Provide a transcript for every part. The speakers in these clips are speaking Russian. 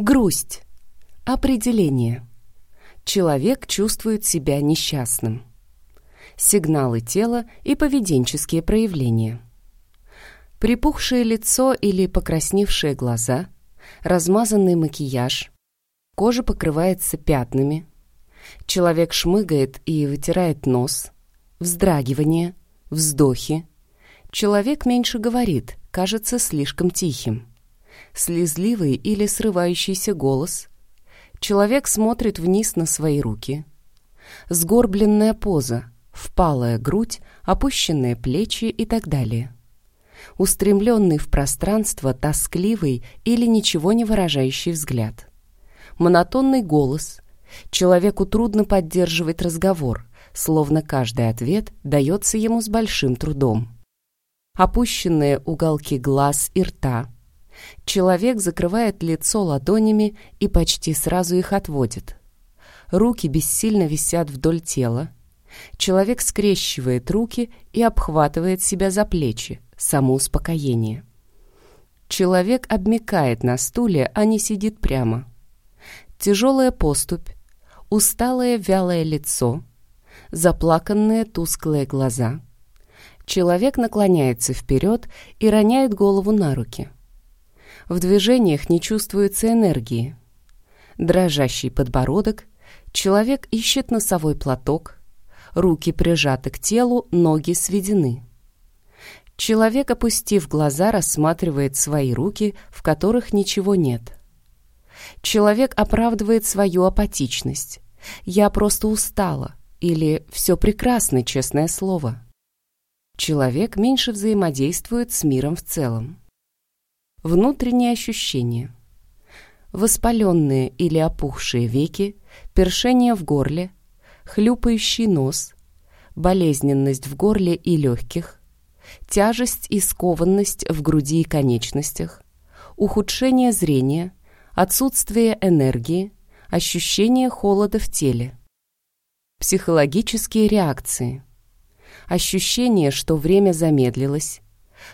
Грусть. Определение. Человек чувствует себя несчастным. Сигналы тела и поведенческие проявления. Припухшее лицо или покрасневшие глаза, размазанный макияж, кожа покрывается пятнами, человек шмыгает и вытирает нос, вздрагивание, вздохи. Человек меньше говорит, кажется слишком тихим. Слезливый или срывающийся голос. Человек смотрит вниз на свои руки. Сгорбленная поза, впалая грудь, опущенные плечи и так далее. Устремленный в пространство тоскливый или ничего не выражающий взгляд. Монотонный голос. Человеку трудно поддерживать разговор, словно каждый ответ дается ему с большим трудом. Опущенные уголки глаз и рта. Человек закрывает лицо ладонями и почти сразу их отводит. Руки бессильно висят вдоль тела. Человек скрещивает руки и обхватывает себя за плечи, самоуспокоение. Человек обмекает на стуле, а не сидит прямо. Тяжелая поступь, усталое вялое лицо, заплаканные тусклые глаза. Человек наклоняется вперед и роняет голову на руки. В движениях не чувствуется энергии. Дрожащий подбородок, человек ищет носовой платок, руки прижаты к телу, ноги сведены. Человек, опустив глаза, рассматривает свои руки, в которых ничего нет. Человек оправдывает свою апатичность. «Я просто устала» или «все прекрасно, честное слово». Человек меньше взаимодействует с миром в целом. Внутренние ощущения. Воспаленные или опухшие веки, першение в горле, хлюпающий нос, болезненность в горле и легких, тяжесть и скованность в груди и конечностях, ухудшение зрения, отсутствие энергии, ощущение холода в теле. Психологические реакции. Ощущение, что время замедлилось,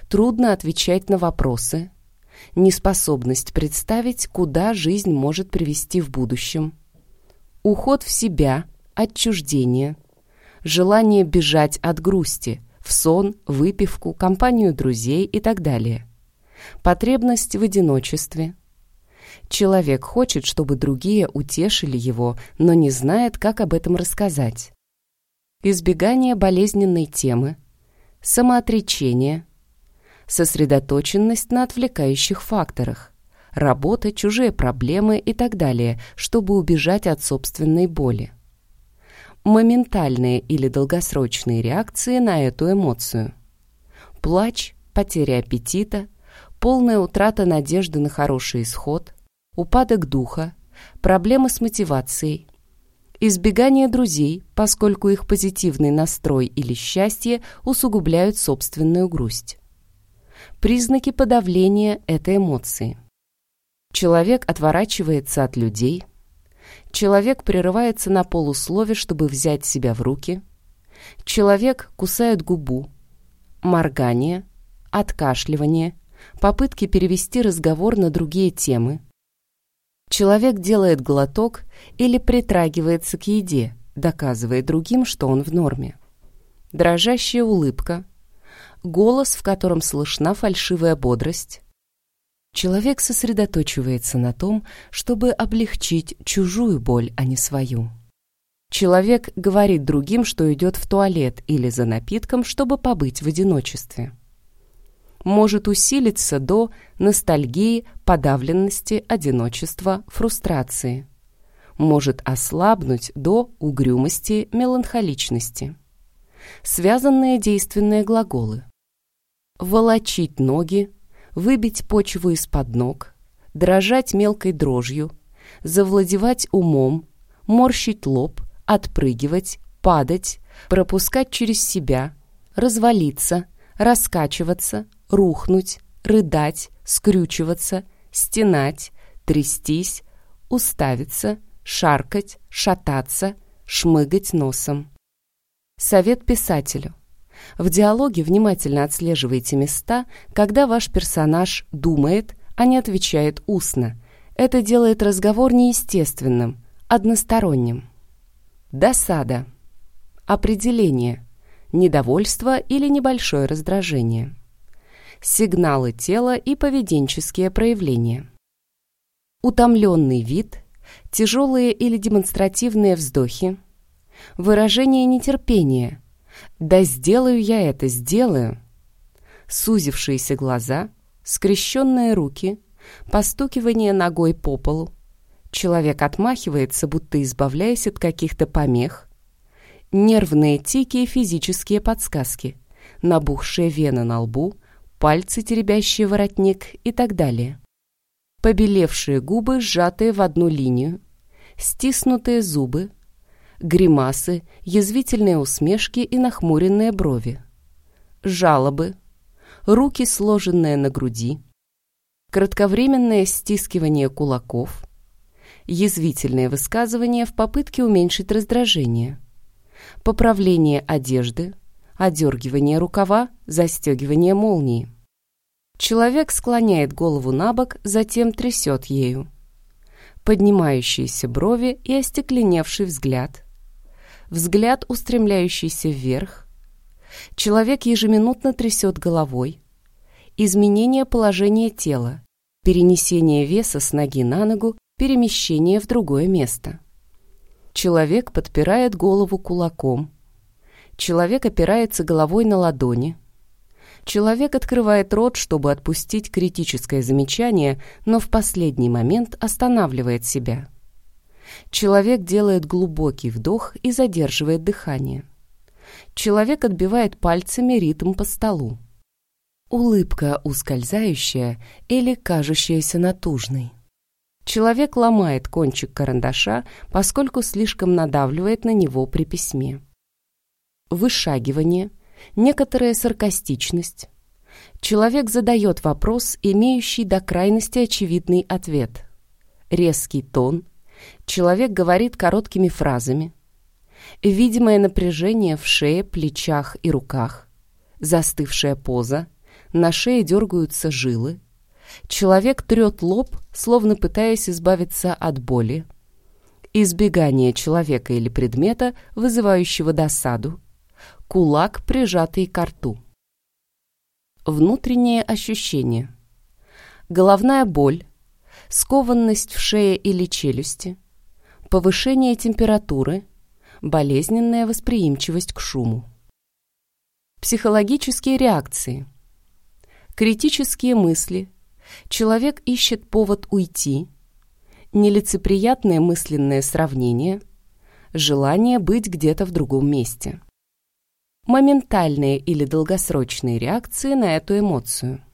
трудно отвечать на вопросы, неспособность представить, куда жизнь может привести в будущем, уход в себя, отчуждение, желание бежать от грусти, в сон, выпивку, компанию друзей и так далее. Потребность в одиночестве. Человек хочет, чтобы другие утешили его, но не знает, как об этом рассказать. Избегание болезненной темы. Самоотречение. Сосредоточенность на отвлекающих факторах. Работа, чужие проблемы и так далее, чтобы убежать от собственной боли моментальные или долгосрочные реакции на эту эмоцию. Плач, потеря аппетита, полная утрата надежды на хороший исход, упадок духа, проблемы с мотивацией, избегание друзей, поскольку их позитивный настрой или счастье усугубляют собственную грусть. Признаки подавления этой эмоции. Человек отворачивается от людей – Человек прерывается на полуслове, чтобы взять себя в руки. Человек кусает губу. Моргание, откашливание, попытки перевести разговор на другие темы. Человек делает глоток или притрагивается к еде, доказывая другим, что он в норме. Дрожащая улыбка, голос, в котором слышна фальшивая бодрость, Человек сосредоточивается на том, чтобы облегчить чужую боль, а не свою. Человек говорит другим, что идет в туалет или за напитком, чтобы побыть в одиночестве. Может усилиться до ностальгии, подавленности, одиночества, фрустрации. Может ослабнуть до угрюмости, меланхоличности. Связанные действенные глаголы. Волочить ноги, выбить почву из-под ног, дрожать мелкой дрожью, завладевать умом, морщить лоб, отпрыгивать, падать, пропускать через себя, развалиться, раскачиваться, рухнуть, рыдать, скрючиваться, стенать, трястись, уставиться, шаркать, шататься, шмыгать носом. Совет писателю – в диалоге внимательно отслеживайте места, когда ваш персонаж думает, а не отвечает устно. Это делает разговор неестественным, односторонним. Досада. Определение. Недовольство или небольшое раздражение. Сигналы тела и поведенческие проявления. Утомленный вид, тяжелые или демонстративные вздохи, выражение нетерпения «да сделаю я это, сделаю», сузившиеся глаза, скрещенные руки, постукивание ногой по полу. Человек отмахивается, будто избавляясь от каких-то помех. Нервные тики и физические подсказки, набухшие вены на лбу, пальцы, теребящие воротник и так далее. Побелевшие губы, сжатые в одну линию, стиснутые зубы, гримасы, язвительные усмешки и нахмуренные брови. Жалобы, руки, сложенные на груди, кратковременное стискивание кулаков, язвительные высказывания в попытке уменьшить раздражение, поправление одежды, одергивание рукава, застегивание молнии. Человек склоняет голову на бок, затем трясет ею. Поднимающиеся брови и остекленевший взгляд. Взгляд, устремляющийся вверх. Человек ежеминутно трясет головой. Изменение положения тела. Перенесение веса с ноги на ногу, перемещение в другое место. Человек подпирает голову кулаком. Человек опирается головой на ладони. Человек открывает рот, чтобы отпустить критическое замечание, но в последний момент останавливает себя. Человек делает глубокий вдох и задерживает дыхание. Человек отбивает пальцами ритм по столу. Улыбка ускользающая или кажущаяся натужной. Человек ломает кончик карандаша, поскольку слишком надавливает на него при письме. Вышагивание – некоторая саркастичность. Человек задает вопрос, имеющий до крайности очевидный ответ. Резкий тон. Человек говорит короткими фразами. Видимое напряжение в шее, плечах и руках. Застывшая поза. На шее дергаются жилы. Человек трет лоб, словно пытаясь избавиться от боли. Избегание человека или предмета, вызывающего досаду кулак, прижатый к рту. Внутренние ощущения. Головная боль, скованность в шее или челюсти, повышение температуры, болезненная восприимчивость к шуму. Психологические реакции. Критические мысли. Человек ищет повод уйти. Нелицеприятное мысленное сравнение. Желание быть где-то в другом месте моментальные или долгосрочные реакции на эту эмоцию.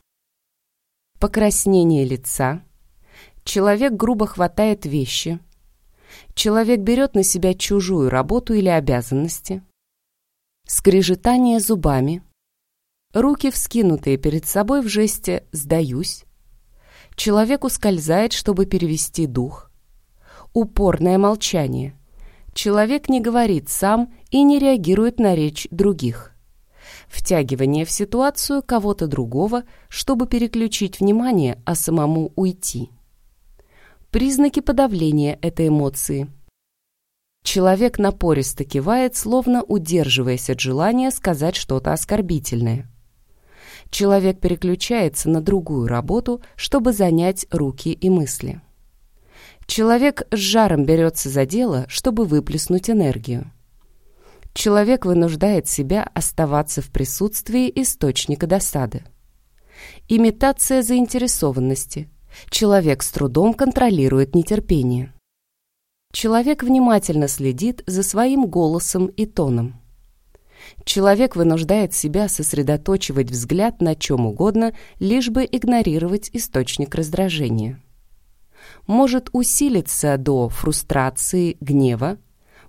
Покраснение лица. Человек грубо хватает вещи. Человек берет на себя чужую работу или обязанности. Скрежетание зубами. Руки вскинутые перед собой в жесте «сдаюсь». Человек ускользает, чтобы перевести дух. Упорное молчание – Человек не говорит сам и не реагирует на речь других. Втягивание в ситуацию кого-то другого, чтобы переключить внимание, а самому уйти. Признаки подавления этой эмоции. Человек напористо кивает, словно удерживаясь от желания сказать что-то оскорбительное. Человек переключается на другую работу, чтобы занять руки и мысли. Человек с жаром берется за дело, чтобы выплеснуть энергию. Человек вынуждает себя оставаться в присутствии источника досады. Имитация заинтересованности. Человек с трудом контролирует нетерпение. Человек внимательно следит за своим голосом и тоном. Человек вынуждает себя сосредоточивать взгляд на чем угодно, лишь бы игнорировать источник раздражения может усилиться до фрустрации, гнева,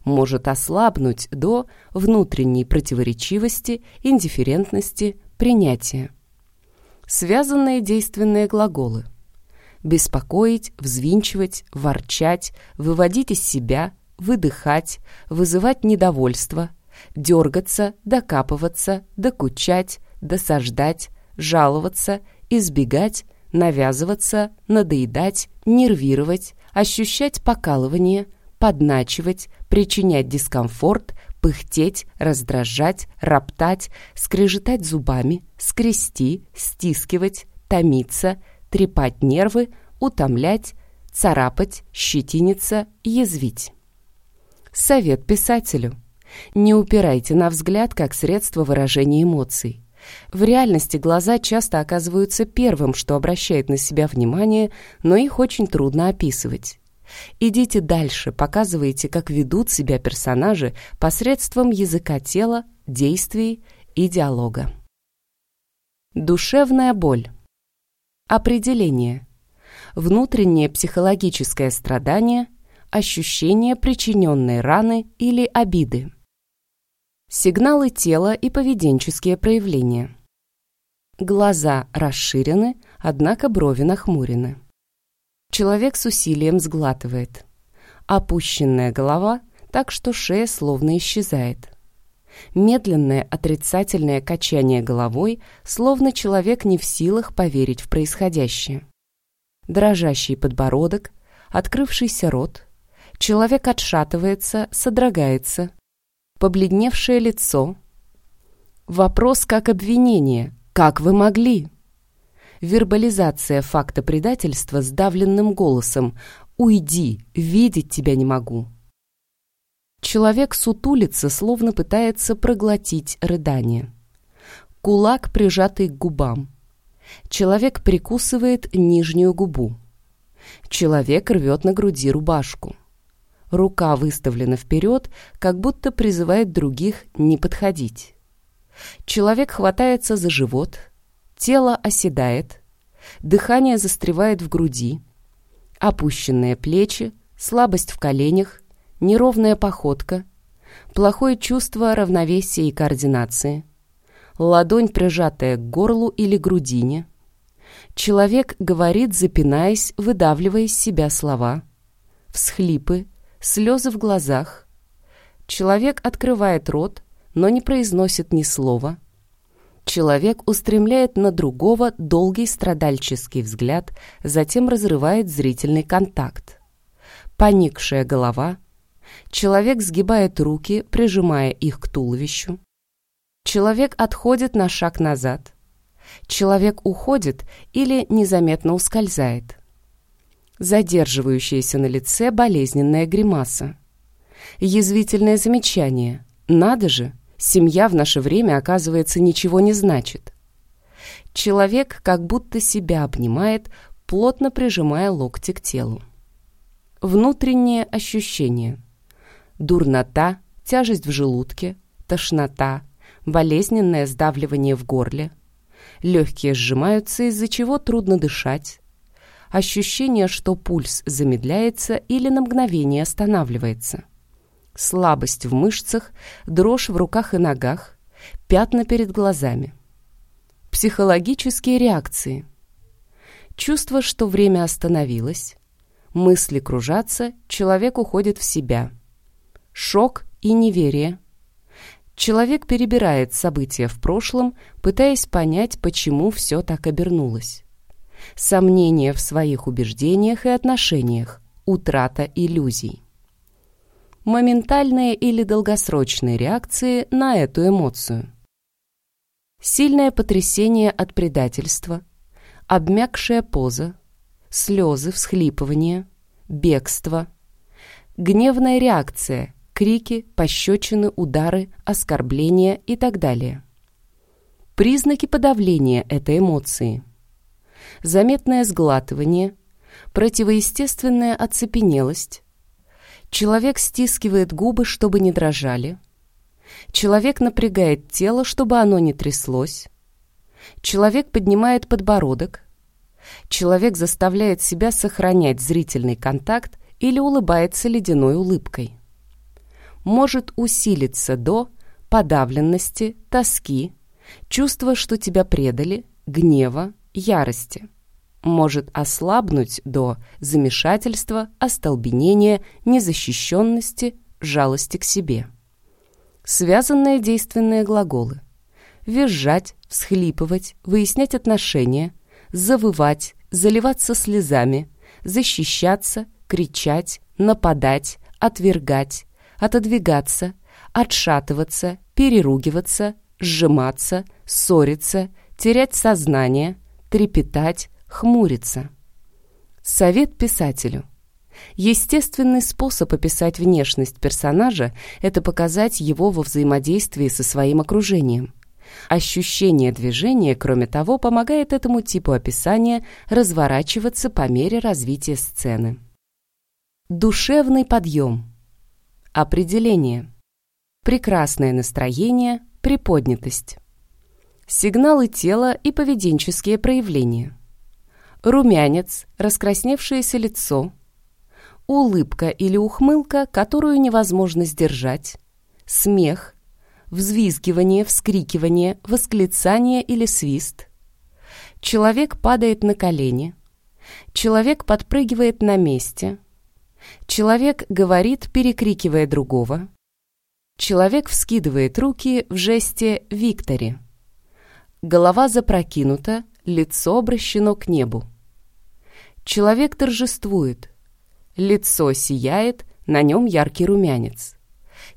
может ослабнуть до внутренней противоречивости, индифферентности, принятия. Связанные действенные глаголы. Беспокоить, взвинчивать, ворчать, выводить из себя, выдыхать, вызывать недовольство, дергаться, докапываться, докучать, досаждать, жаловаться, избегать, навязываться, надоедать, нервировать, ощущать покалывание, подначивать, причинять дискомфорт, пыхтеть, раздражать, роптать, скрежетать зубами, скрести, стискивать, томиться, трепать нервы, утомлять, царапать, щетиниться, язвить. Совет писателю. Не упирайте на взгляд как средство выражения эмоций. В реальности глаза часто оказываются первым, что обращает на себя внимание, но их очень трудно описывать. Идите дальше, показывайте, как ведут себя персонажи посредством языка тела, действий и диалога. Душевная боль. Определение. Внутреннее психологическое страдание, ощущение причиненной раны или обиды. Сигналы тела и поведенческие проявления. Глаза расширены, однако брови нахмурены. Человек с усилием сглатывает. Опущенная голова, так что шея словно исчезает. Медленное отрицательное качание головой, словно человек не в силах поверить в происходящее. Дрожащий подбородок, открывшийся рот. Человек отшатывается, содрогается, побледневшее лицо. Вопрос как обвинение. Как вы могли? Вербализация факта предательства сдавленным голосом. «Уйди, видеть тебя не могу». Человек сутулится, словно пытается проглотить рыдание. Кулак, прижатый к губам. Человек прикусывает нижнюю губу. Человек рвет на груди рубашку. Рука выставлена вперед, как будто призывает других не подходить. Человек хватается за живот, тело оседает, дыхание застревает в груди, опущенные плечи, слабость в коленях, неровная походка, плохое чувство равновесия и координации, ладонь, прижатая к горлу или грудине. Человек говорит, запинаясь, выдавливая из себя слова, всхлипы, слезы в глазах. Человек открывает рот, но не произносит ни слова. Человек устремляет на другого долгий страдальческий взгляд, затем разрывает зрительный контакт. Поникшая голова. Человек сгибает руки, прижимая их к туловищу. Человек отходит на шаг назад. Человек уходит или незаметно ускользает задерживающаяся на лице болезненная гримаса. Язвительное замечание. «Надо же, семья в наше время, оказывается, ничего не значит». Человек как будто себя обнимает, плотно прижимая локти к телу. Внутренние ощущения. Дурнота, тяжесть в желудке, тошнота, болезненное сдавливание в горле. Легкие сжимаются, из-за чего трудно дышать, ощущение, что пульс замедляется или на мгновение останавливается. Слабость в мышцах, дрожь в руках и ногах, пятна перед глазами. Психологические реакции. Чувство, что время остановилось. Мысли кружатся, человек уходит в себя. Шок и неверие. Человек перебирает события в прошлом, пытаясь понять, почему все так обернулось сомнения в своих убеждениях и отношениях, утрата иллюзий. Моментальные или долгосрочные реакции на эту эмоцию. Сильное потрясение от предательства, обмякшая поза, слезы, всхлипывания, бегство, гневная реакция, крики, пощечины, удары, оскорбления и так далее. Признаки подавления этой эмоции – заметное сглатывание, противоестественная оцепенелость. Человек стискивает губы, чтобы не дрожали. Человек напрягает тело, чтобы оно не тряслось. Человек поднимает подбородок. Человек заставляет себя сохранять зрительный контакт или улыбается ледяной улыбкой. Может усилиться до подавленности, тоски, чувства, что тебя предали, гнева, ярости. Может ослабнуть до замешательства, остолбенения, незащищенности, жалости к себе. Связанные действенные глаголы. Визжать, всхлипывать, выяснять отношения, завывать, заливаться слезами, защищаться, кричать, нападать, отвергать, отодвигаться, отшатываться, переругиваться, сжиматься, ссориться, терять сознание, трепетать, хмуриться. Совет писателю. Естественный способ описать внешность персонажа – это показать его во взаимодействии со своим окружением. Ощущение движения, кроме того, помогает этому типу описания разворачиваться по мере развития сцены. Душевный подъем. Определение. Прекрасное настроение, приподнятость. Сигналы тела и поведенческие проявления. Румянец, раскрасневшееся лицо. Улыбка или ухмылка, которую невозможно сдержать. Смех. Взвизгивание, вскрикивание, восклицание или свист. Человек падает на колени. Человек подпрыгивает на месте. Человек говорит, перекрикивая другого. Человек вскидывает руки в жесте «Виктори». Голова запрокинута, лицо обращено к небу. Человек торжествует. Лицо сияет, на нем яркий румянец.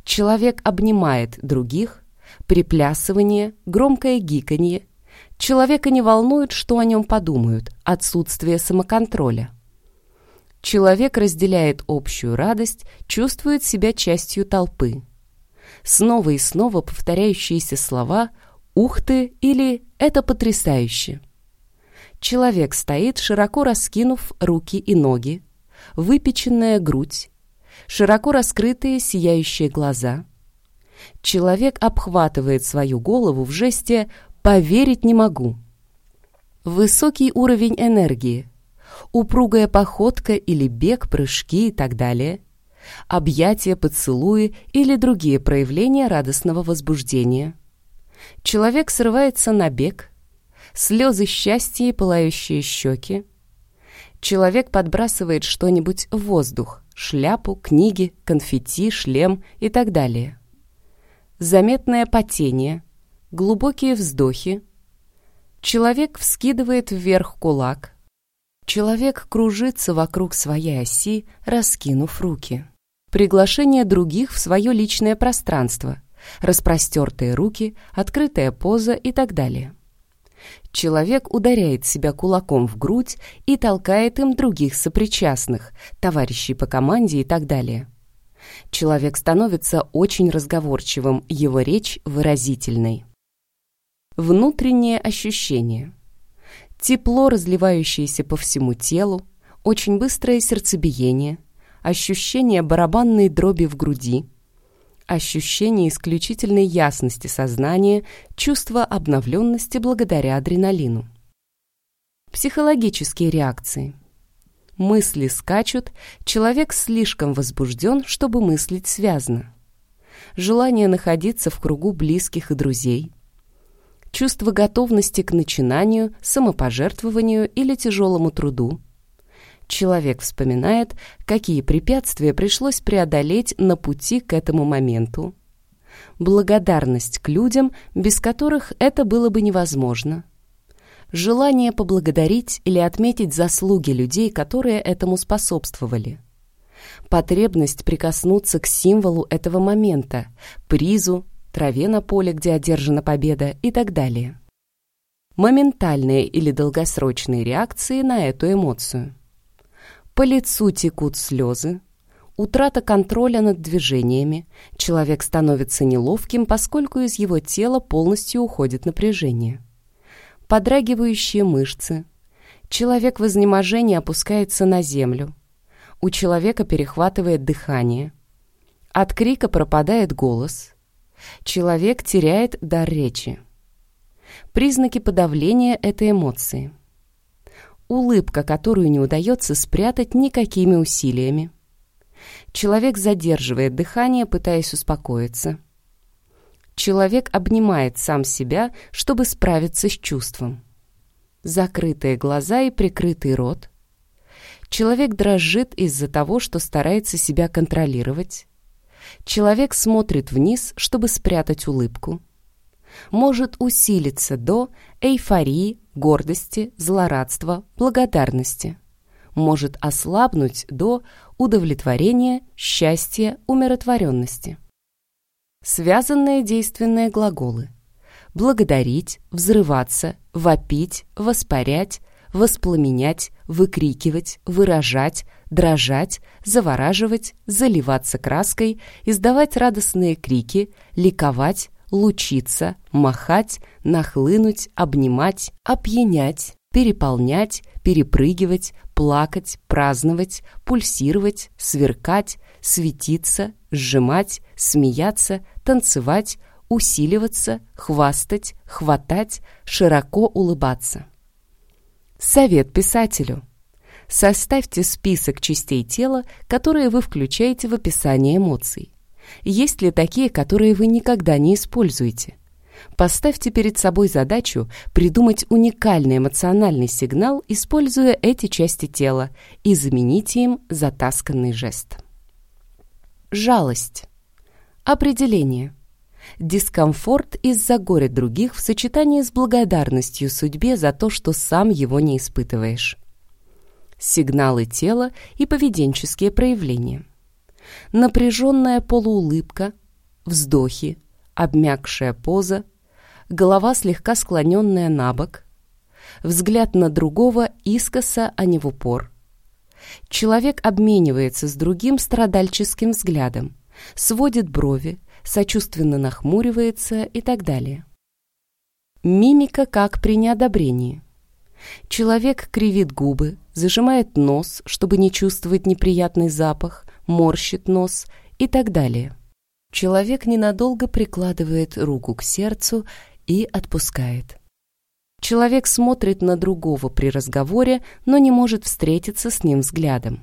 Человек обнимает других, приплясывание, громкое гиканье. Человека не волнует, что о нем подумают, отсутствие самоконтроля. Человек разделяет общую радость, чувствует себя частью толпы. Снова и снова повторяющиеся слова «Ух ты!» или «Это потрясающе!». Человек стоит, широко раскинув руки и ноги, выпеченная грудь, широко раскрытые сияющие глаза. Человек обхватывает свою голову в жесте «поверить не могу». Высокий уровень энергии, упругая походка или бег, прыжки и так далее, объятия, поцелуи или другие проявления радостного возбуждения. Человек срывается на бег, слезы счастья и пылающие щеки. Человек подбрасывает что-нибудь в воздух, шляпу, книги, конфетти, шлем и так далее. Заметное потение, глубокие вздохи. Человек вскидывает вверх кулак – Человек кружится вокруг своей оси, раскинув руки. Приглашение других в свое личное пространство, распростертые руки, открытая поза и так далее. Человек ударяет себя кулаком в грудь и толкает им других сопричастных, товарищей по команде и так далее. Человек становится очень разговорчивым, его речь выразительной. Внутреннее ощущение – Тепло, разливающееся по всему телу, очень быстрое сердцебиение, ощущение барабанной дроби в груди, ощущение исключительной ясности сознания, чувство обновленности благодаря адреналину. Психологические реакции. Мысли скачут, человек слишком возбужден, чтобы мыслить связно. Желание находиться в кругу близких и друзей, чувство готовности к начинанию, самопожертвованию или тяжелому труду. Человек вспоминает, какие препятствия пришлось преодолеть на пути к этому моменту. Благодарность к людям, без которых это было бы невозможно. Желание поблагодарить или отметить заслуги людей, которые этому способствовали. Потребность прикоснуться к символу этого момента, призу, траве на поле, где одержана победа и так далее. Моментальные или долгосрочные реакции на эту эмоцию. По лицу текут слезы, утрата контроля над движениями, человек становится неловким, поскольку из его тела полностью уходит напряжение. Подрагивающие мышцы. Человек в изнеможении опускается на землю. У человека перехватывает дыхание. От крика пропадает голос. Человек теряет дар речи. Признаки подавления этой эмоции. Улыбка, которую не удается спрятать никакими усилиями. Человек задерживает дыхание, пытаясь успокоиться. Человек обнимает сам себя, чтобы справиться с чувством. Закрытые глаза и прикрытый рот. Человек дрожит из-за того, что старается себя контролировать. Человек смотрит вниз, чтобы спрятать улыбку. Может усилиться до эйфории, гордости, злорадства, благодарности. Может ослабнуть до удовлетворения, счастья, умиротворенности. Связанные действенные глаголы. Благодарить, взрываться, вопить, воспарять, воспламенять, выкрикивать, выражать, дрожать, завораживать, заливаться краской, издавать радостные крики, ликовать, лучиться, махать, нахлынуть, обнимать, опьянять, переполнять, перепрыгивать, плакать, праздновать, пульсировать, сверкать, светиться, сжимать, смеяться, танцевать, усиливаться, хвастать, хватать, широко улыбаться. Совет писателю. Составьте список частей тела, которые вы включаете в описание эмоций. Есть ли такие, которые вы никогда не используете? Поставьте перед собой задачу придумать уникальный эмоциональный сигнал, используя эти части тела, и замените им затасканный жест. Жалость. Определение. Дискомфорт из-за горя других в сочетании с благодарностью судьбе за то, что сам его не испытываешь. Сигналы тела и поведенческие проявления. Напряженная полуулыбка, вздохи, обмякшая поза, голова слегка склоненная на бок, взгляд на другого искоса, а не в упор. Человек обменивается с другим страдальческим взглядом, сводит брови, сочувственно нахмуривается и так далее. Мимика как при неодобрении. Человек кривит губы, зажимает нос, чтобы не чувствовать неприятный запах, морщит нос и так далее. Человек ненадолго прикладывает руку к сердцу и отпускает. Человек смотрит на другого при разговоре, но не может встретиться с ним взглядом.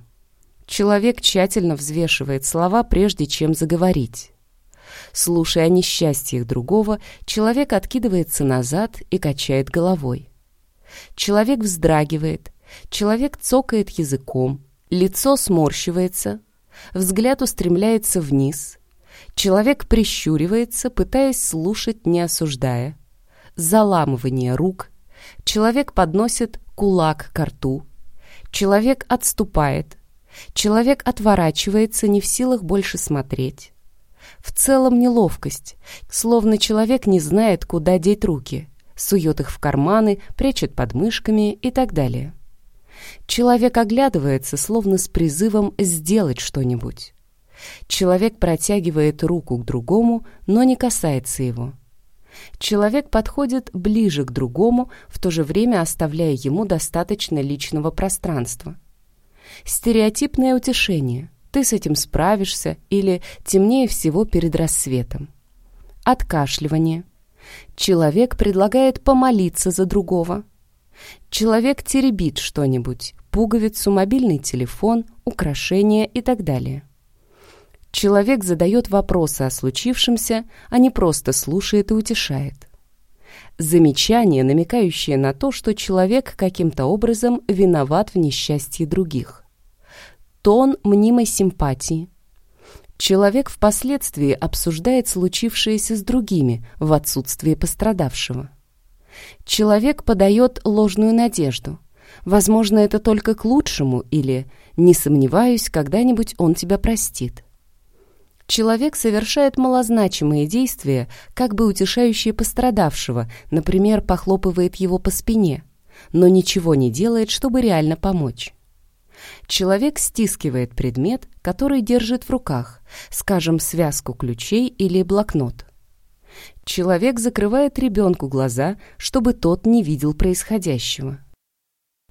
Человек тщательно взвешивает слова, прежде чем заговорить. Слушая о несчастьях другого, человек откидывается назад и качает головой. Человек вздрагивает, человек цокает языком, лицо сморщивается, взгляд устремляется вниз, человек прищуривается, пытаясь слушать, не осуждая. Заламывание рук, человек подносит кулак к рту, человек отступает, человек отворачивается, не в силах больше смотреть. В целом неловкость, словно человек не знает, куда деть руки, сует их в карманы, прячет под мышками и так далее. Человек оглядывается, словно с призывом сделать что-нибудь. Человек протягивает руку к другому, но не касается его. Человек подходит ближе к другому, в то же время оставляя ему достаточно личного пространства. Стереотипное утешение ты с этим справишься или темнее всего перед рассветом. Откашливание. Человек предлагает помолиться за другого. Человек теребит что-нибудь, пуговицу, мобильный телефон, украшения и так далее. Человек задает вопросы о случившемся, а не просто слушает и утешает. Замечание, намекающее на то, что человек каким-то образом виноват в несчастье других тон мнимой симпатии. Человек впоследствии обсуждает случившееся с другими в отсутствие пострадавшего. Человек подает ложную надежду. Возможно, это только к лучшему или «не сомневаюсь, когда-нибудь он тебя простит». Человек совершает малозначимые действия, как бы утешающие пострадавшего, например, похлопывает его по спине, но ничего не делает, чтобы реально помочь. Человек стискивает предмет, который держит в руках, скажем, связку ключей или блокнот. Человек закрывает ребенку глаза, чтобы тот не видел происходящего.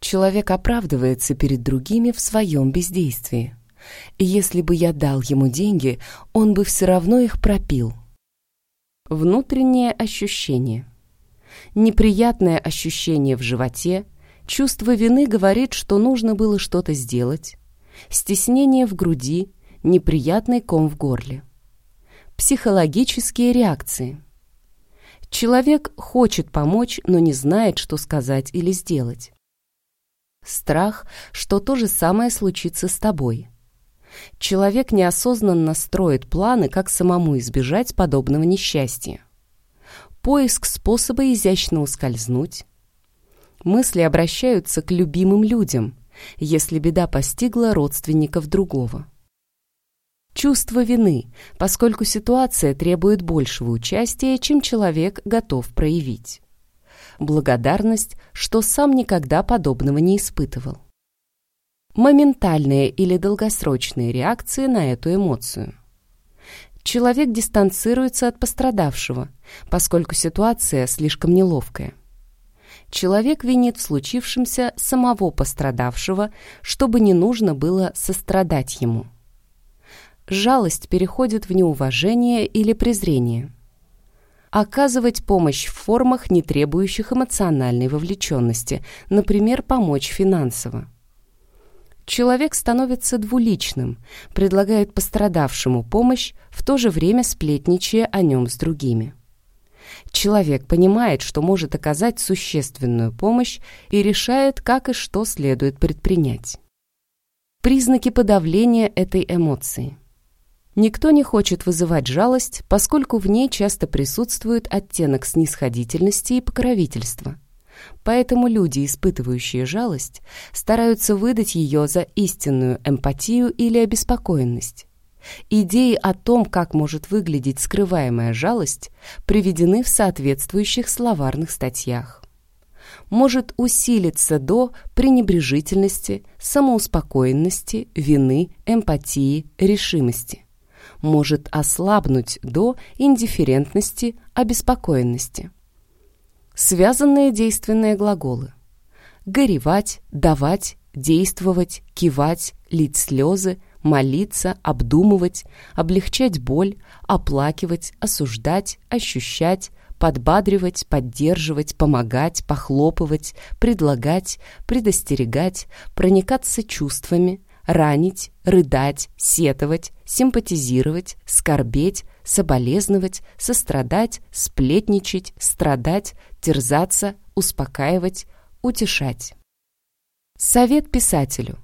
Человек оправдывается перед другими в своем бездействии. И если бы я дал ему деньги, он бы все равно их пропил. Внутреннее ощущение. Неприятное ощущение в животе, Чувство вины говорит, что нужно было что-то сделать. Стеснение в груди, неприятный ком в горле. Психологические реакции. Человек хочет помочь, но не знает, что сказать или сделать. Страх, что то же самое случится с тобой. Человек неосознанно строит планы, как самому избежать подобного несчастья. Поиск способа изящно ускользнуть, Мысли обращаются к любимым людям, если беда постигла родственников другого. Чувство вины, поскольку ситуация требует большего участия, чем человек готов проявить. Благодарность, что сам никогда подобного не испытывал. Моментальные или долгосрочные реакции на эту эмоцию. Человек дистанцируется от пострадавшего, поскольку ситуация слишком неловкая. Человек винит в случившемся самого пострадавшего, чтобы не нужно было сострадать ему жалость переходит в неуважение или презрение. Оказывать помощь в формах, не требующих эмоциональной вовлеченности, например, помочь финансово. Человек становится двуличным, предлагает пострадавшему помощь, в то же время сплетничая о нем с другими. Человек понимает, что может оказать существенную помощь и решает, как и что следует предпринять. Признаки подавления этой эмоции – Никто не хочет вызывать жалость, поскольку в ней часто присутствует оттенок снисходительности и покровительства. Поэтому люди, испытывающие жалость, стараются выдать ее за истинную эмпатию или обеспокоенность. Идеи о том, как может выглядеть скрываемая жалость, приведены в соответствующих словарных статьях. Может усилиться до пренебрежительности, самоуспокоенности, вины, эмпатии, решимости может ослабнуть до индифферентности, обеспокоенности. Связанные действенные глаголы. Горевать, давать, действовать, кивать, лить слезы, молиться, обдумывать, облегчать боль, оплакивать, осуждать, ощущать, подбадривать, поддерживать, помогать, похлопывать, предлагать, предостерегать, проникаться чувствами, ранить, рыдать, сетовать, симпатизировать, скорбеть, соболезновать, сострадать, сплетничать, страдать, терзаться, успокаивать, утешать. Совет писателю.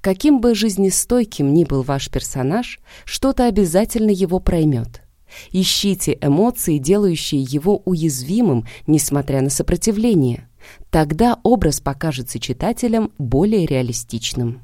Каким бы жизнестойким ни был ваш персонаж, что-то обязательно его проймет. Ищите эмоции, делающие его уязвимым, несмотря на сопротивление. Тогда образ покажется читателям более реалистичным.